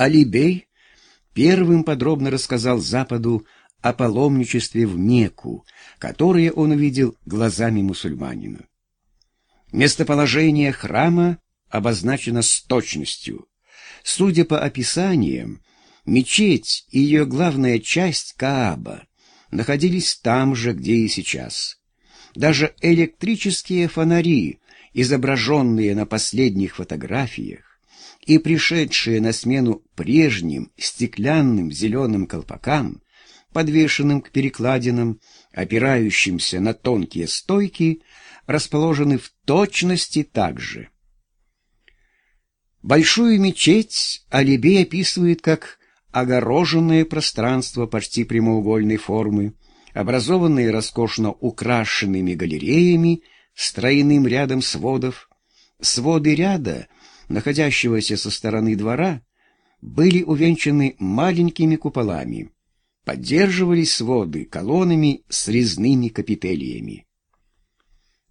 Алибей первым подробно рассказал Западу о паломничестве в Мекку, которое он увидел глазами мусульманина. Местоположение храма обозначено с точностью. Судя по описаниям, мечеть и ее главная часть Кааба находились там же, где и сейчас. Даже электрические фонари, изображенные на последних фотографиях, и пришедшие на смену прежним стеклянным зеленым колпакам, подвешенным к перекладинам, опирающимся на тонкие стойки, расположены в точности так же. Большую мечеть Алибей описывает как огороженное пространство почти прямоугольной формы, образованные роскошно украшенными галереями с тройным рядом сводов. Своды ряда, находящегося со стороны двора, были увенчаны маленькими куполами. Поддерживались своды колоннами с резными капителиями.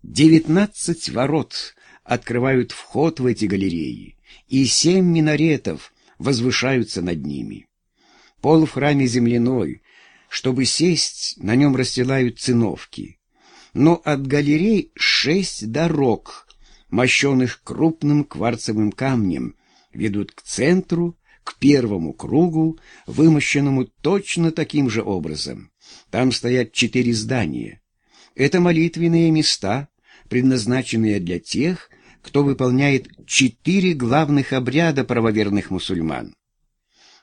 Девятнадцать ворот открывают вход в эти галереи, и семь минаретов возвышаются над ними. Пол в храме земляной, чтобы сесть, на нем расстилают циновки. Но от галерей шесть дорог, мощенных крупным кварцевым камнем, ведут к центру, к первому кругу, вымощенному точно таким же образом. Там стоят четыре здания. Это молитвенные места, предназначенные для тех, кто выполняет четыре главных обряда правоверных мусульман.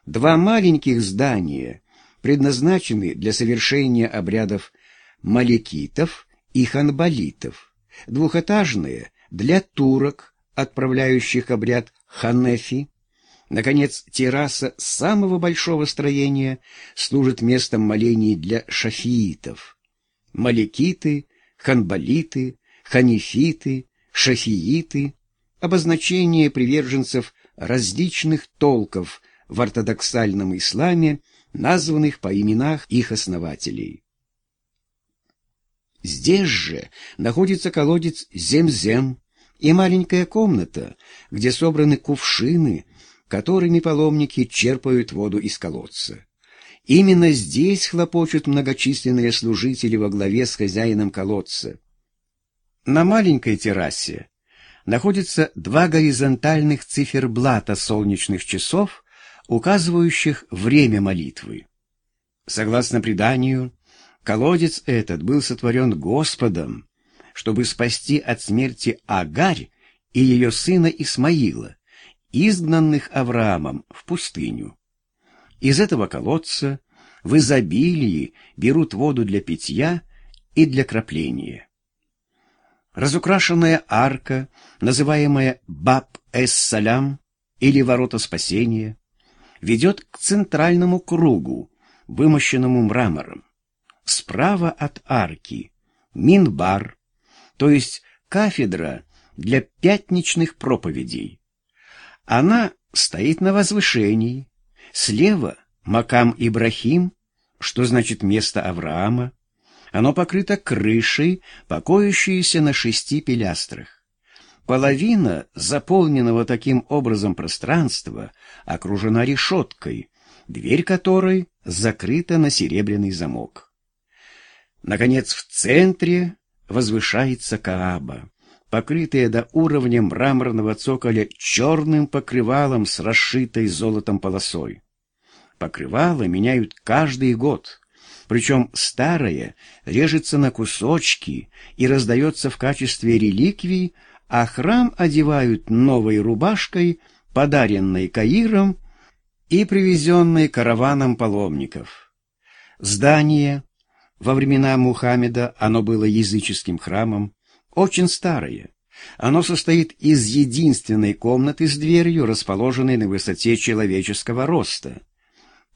Два маленьких здания предназначены для совершения обрядов маликитов и ханбалитов, двухэтажные — для турок, отправляющих обряд ханефи. Наконец, терраса самого большого строения служит местом молений для шафиитов. Маликиты, ханбалиты, ханифиты, шафииты — обозначение приверженцев различных толков в ортодоксальном исламе, названных по именах их основателей. Здесь же находится колодец Земзем и маленькая комната, где собраны кувшины, которыми паломники черпают воду из колодца. Именно здесь хлопочут многочисленные служители во главе с хозяином колодца. На маленькой террасе находятся два горизонтальных циферблата солнечных часов указывающих время молитвы. Согласно преданию, колодец этот был сотворен Господом, чтобы спасти от смерти Агарь и ее сына Исмаила, изгнанных Авраамом в пустыню. Из этого колодца в изобилии берут воду для питья и для кропления. Разукрашенная арка, называемая Баб-эс-Салям или Ворота Спасения, ведет к центральному кругу, вымощенному мрамором. Справа от арки — минбар, то есть кафедра для пятничных проповедей. Она стоит на возвышении. Слева — Макам Ибрахим, что значит место Авраама. Оно покрыто крышей, покоящейся на шести пилястрах. Половина заполненного таким образом пространства окружена решеткой, дверь которой закрыта на серебряный замок. Наконец, в центре возвышается Кааба, покрытая до уровня мраморного цоколя черным покрывалом с расшитой золотом полосой. Покрывало меняют каждый год, причем старое режется на кусочки и раздается в качестве реликвий а храм одевают новой рубашкой, подаренной Каиром и привезенной караваном паломников. Здание, во времена Мухаммеда оно было языческим храмом, очень старое. Оно состоит из единственной комнаты с дверью, расположенной на высоте человеческого роста.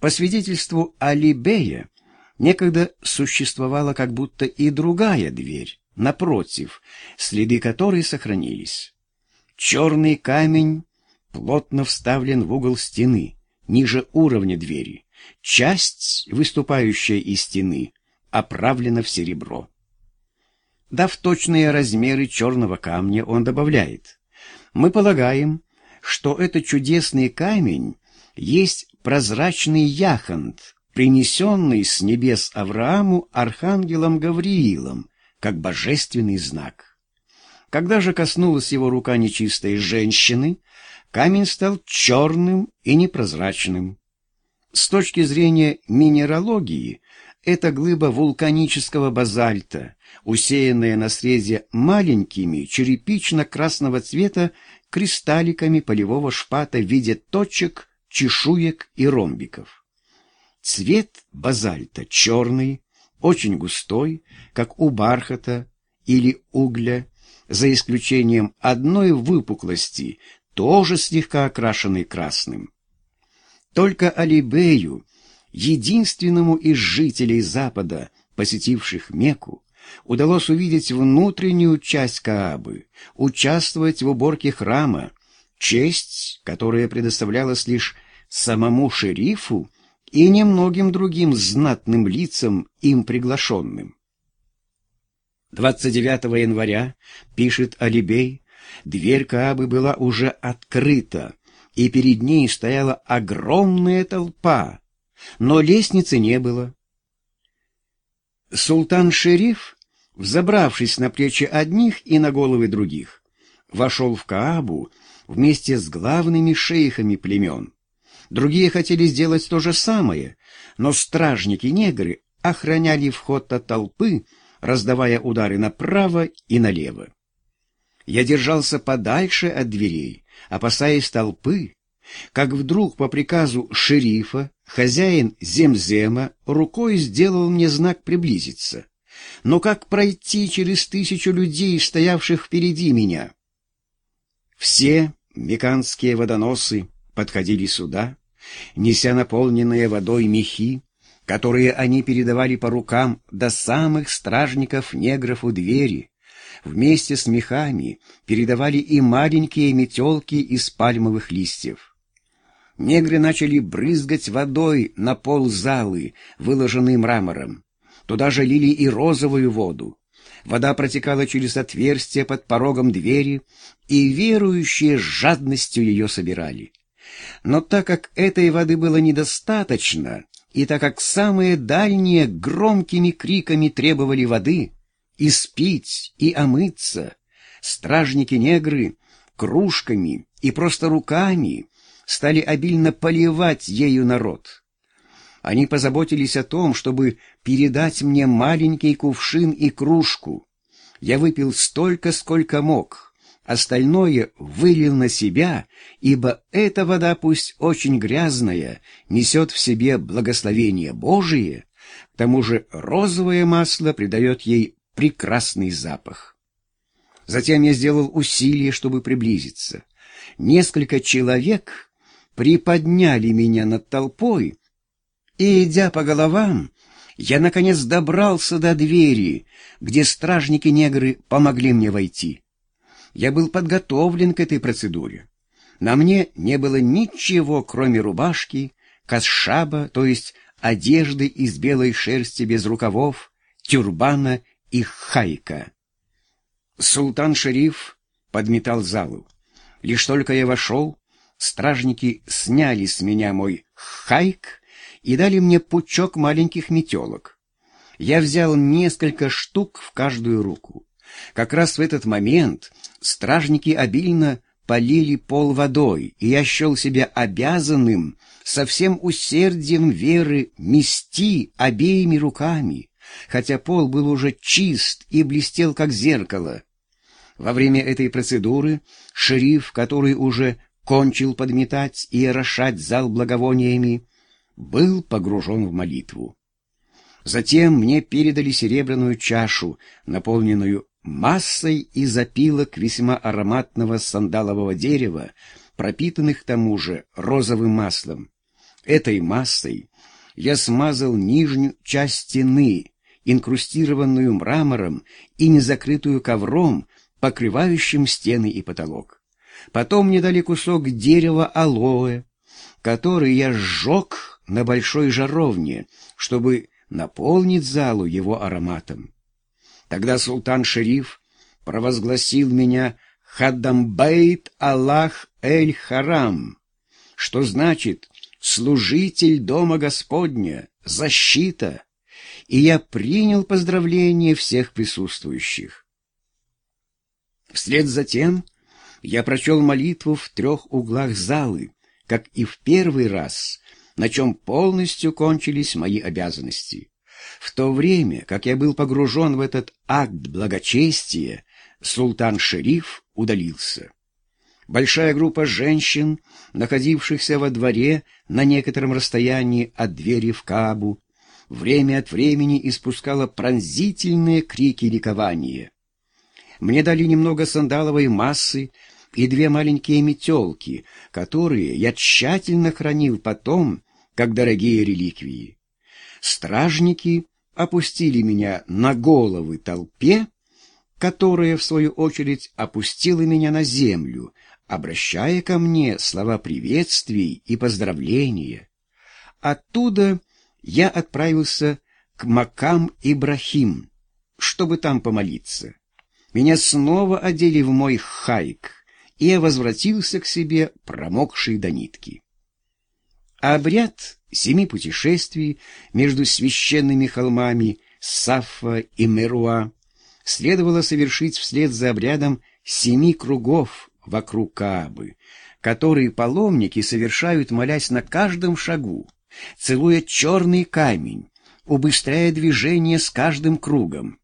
По свидетельству Алибея, некогда существовала как будто и другая дверь, напротив, следы которой сохранились. Черный камень плотно вставлен в угол стены, ниже уровня двери. Часть, выступающая из стены, оправлена в серебро. Дав точные размеры черного камня, он добавляет, «Мы полагаем, что этот чудесный камень есть прозрачный яхонт, принесенный с небес Аврааму архангелом Гавриилом, как божественный знак. Когда же коснулась его рука нечистой женщины, камень стал черным и непрозрачным. С точки зрения минералогии, это глыба вулканического базальта, усеянная на срезе маленькими черепично-красного цвета кристалликами полевого шпата в виде точек, чешуек и ромбиков. Цвет базальта черный, очень густой, как у бархата или угля, за исключением одной выпуклости, тоже слегка окрашенной красным. Только Алибею, единственному из жителей Запада, посетивших Мекку, удалось увидеть внутреннюю часть Каабы, участвовать в уборке храма, честь, которая предоставлялась лишь самому шерифу и немногим другим знатным лицам, им приглашенным. 29 января, пишет Алибей, дверь Каабы была уже открыта, и перед ней стояла огромная толпа, но лестницы не было. Султан-шериф, взобравшись на плечи одних и на головы других, вошел в Каабу вместе с главными шейхами племен. Другие хотели сделать то же самое, но стражники-негры охраняли вход от толпы, раздавая удары направо и налево. Я держался подальше от дверей, опасаясь толпы, как вдруг по приказу шерифа хозяин Земзема рукой сделал мне знак приблизиться. Но как пройти через тысячу людей, стоявших впереди меня? Все меканские водоносы подходили сюда, неся наполненные водой мехи, которые они передавали по рукам до самых стражников-негров у двери, вместе с мехами передавали и маленькие метелки из пальмовых листьев. Негры начали брызгать водой на пол залы, выложенный мрамором. Туда же лили и розовую воду. Вода протекала через отверстие под порогом двери, и верующие с жадностью ее собирали. Но так как этой воды было недостаточно, и так как самые дальние громкими криками требовали воды, и спить, и омыться. Стражники-негры кружками и просто руками стали обильно поливать ею народ. Они позаботились о том, чтобы передать мне маленький кувшин и кружку. Я выпил столько, сколько мог. Остальное вылил на себя, ибо эта вода, пусть очень грязная, несет в себе благословение Божие, к тому же розовое масло придает ей прекрасный запах. Затем я сделал усилие, чтобы приблизиться. Несколько человек приподняли меня над толпой, и, идя по головам, я, наконец, добрался до двери, где стражники-негры помогли мне войти. Я был подготовлен к этой процедуре. На мне не было ничего, кроме рубашки, касшаба, то есть одежды из белой шерсти без рукавов, тюрбана и хайка. Султан-шериф подметал залу. Лишь только я вошел, стражники сняли с меня мой хайк и дали мне пучок маленьких метелок. Я взял несколько штук в каждую руку. Как раз в этот момент стражники обильно полили пол водой, и я счел себя обязанным со всем усердием веры мести обеими руками, хотя пол был уже чист и блестел, как зеркало. Во время этой процедуры шериф, который уже кончил подметать и орошать зал благовониями, был погружен в молитву. Затем мне передали серебряную чашу, наполненную массой из опилок весьма ароматного сандалового дерева, пропитанных тому же розовым маслом. Этой массой я смазал нижнюю часть стены, инкрустированную мрамором и незакрытую ковром, покрывающим стены и потолок. Потом мне дали кусок дерева алоэ, который я сжег на большой жаровне, чтобы наполнить залу его ароматом. Тогда султан-шериф провозгласил меня Хаддамбейт Аллах Эль-Харам, что значит служитель Дома Господня, защита, и я принял поздравления всех присутствующих. Вслед за тем я прочел молитву в трех углах залы, как и в первый раз, на чем полностью кончились мои обязанности. В то время, как я был погружен в этот акт благочестия, султан-шериф удалился. Большая группа женщин, находившихся во дворе на некотором расстоянии от двери в Кабу, время от времени испускала пронзительные крики ликования. Мне дали немного сандаловой массы и две маленькие метелки, которые я тщательно хранил потом, как дорогие реликвии. Стражники опустили меня на головы толпе, которая, в свою очередь, опустила меня на землю, обращая ко мне слова приветствий и поздравления. Оттуда я отправился к Макам Ибрахим, чтобы там помолиться. Меня снова одели в мой хайк, и я возвратился к себе, промокший до нитки. Обряд семи путешествий между священными холмами Сафа и Меруа следовало совершить вслед за обрядом семи кругов вокруг Каабы, которые паломники совершают, молясь на каждом шагу, целуя черный камень, убыстряя движение с каждым кругом.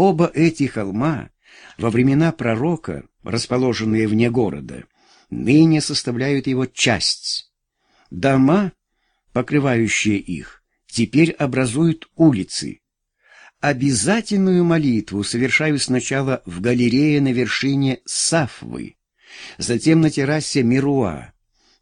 Оба эти холма во времена пророка, расположенные вне города, ныне составляют его часть. Дома, покрывающие их, теперь образуют улицы. Обязательную молитву совершаю сначала в галерее на вершине Сафвы, затем на террасе Мируа,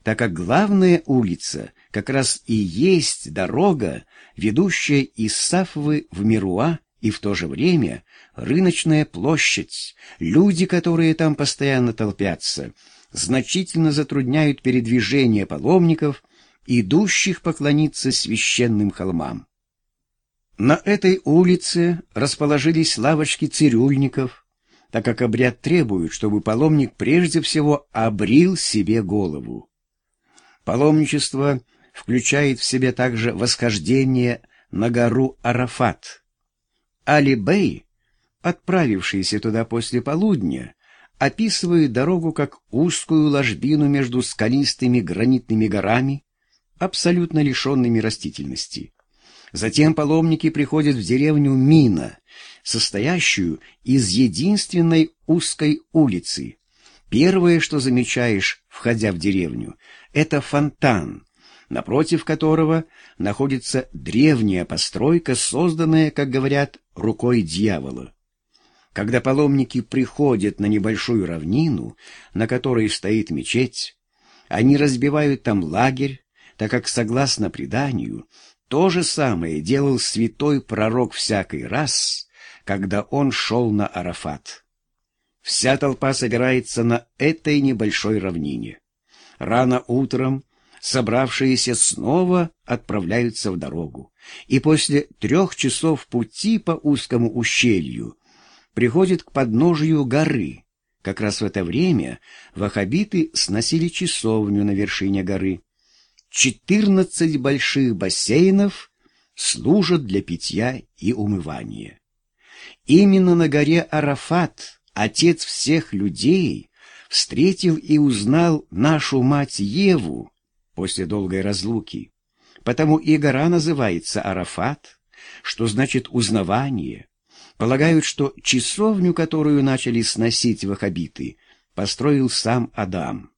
так как главная улица как раз и есть дорога, ведущая из Сафвы в Мируа, и в то же время рыночная площадь, люди, которые там постоянно толпятся, значительно затрудняют передвижение паломников, идущих поклониться священным холмам. На этой улице расположились лавочки цирюльников, так как обряд требует, чтобы паломник прежде всего обрил себе голову. Паломничество включает в себя также восхождение на гору Арафат. Али-Бей, отправившийся туда после полудня, описывает дорогу как узкую ложбину между скалистыми гранитными горами, абсолютно лишенными растительности. Затем паломники приходят в деревню Мина, состоящую из единственной узкой улицы. Первое, что замечаешь, входя в деревню, это фонтан, напротив которого находится древняя постройка, созданная, как говорят, рукой дьявола. Когда паломники приходят на небольшую равнину, на которой стоит мечеть, они разбивают там лагерь, так как, согласно преданию, то же самое делал святой пророк всякий раз, когда он шел на Арафат. Вся толпа собирается на этой небольшой равнине. Рано утром собравшиеся снова отправляются в дорогу, и после трех часов пути по узкому ущелью приходят к подножию горы. Как раз в это время вахабиты сносили часовню на вершине горы. Четырнадцать больших бассейнов служат для питья и умывания. Именно на горе Арафат отец всех людей встретил и узнал нашу мать Еву, после долгой разлуки. Потому и гора называется Арафат, что значит узнавание. Полагают, что часовню, которую начали сносить вахабиты, построил сам Адам.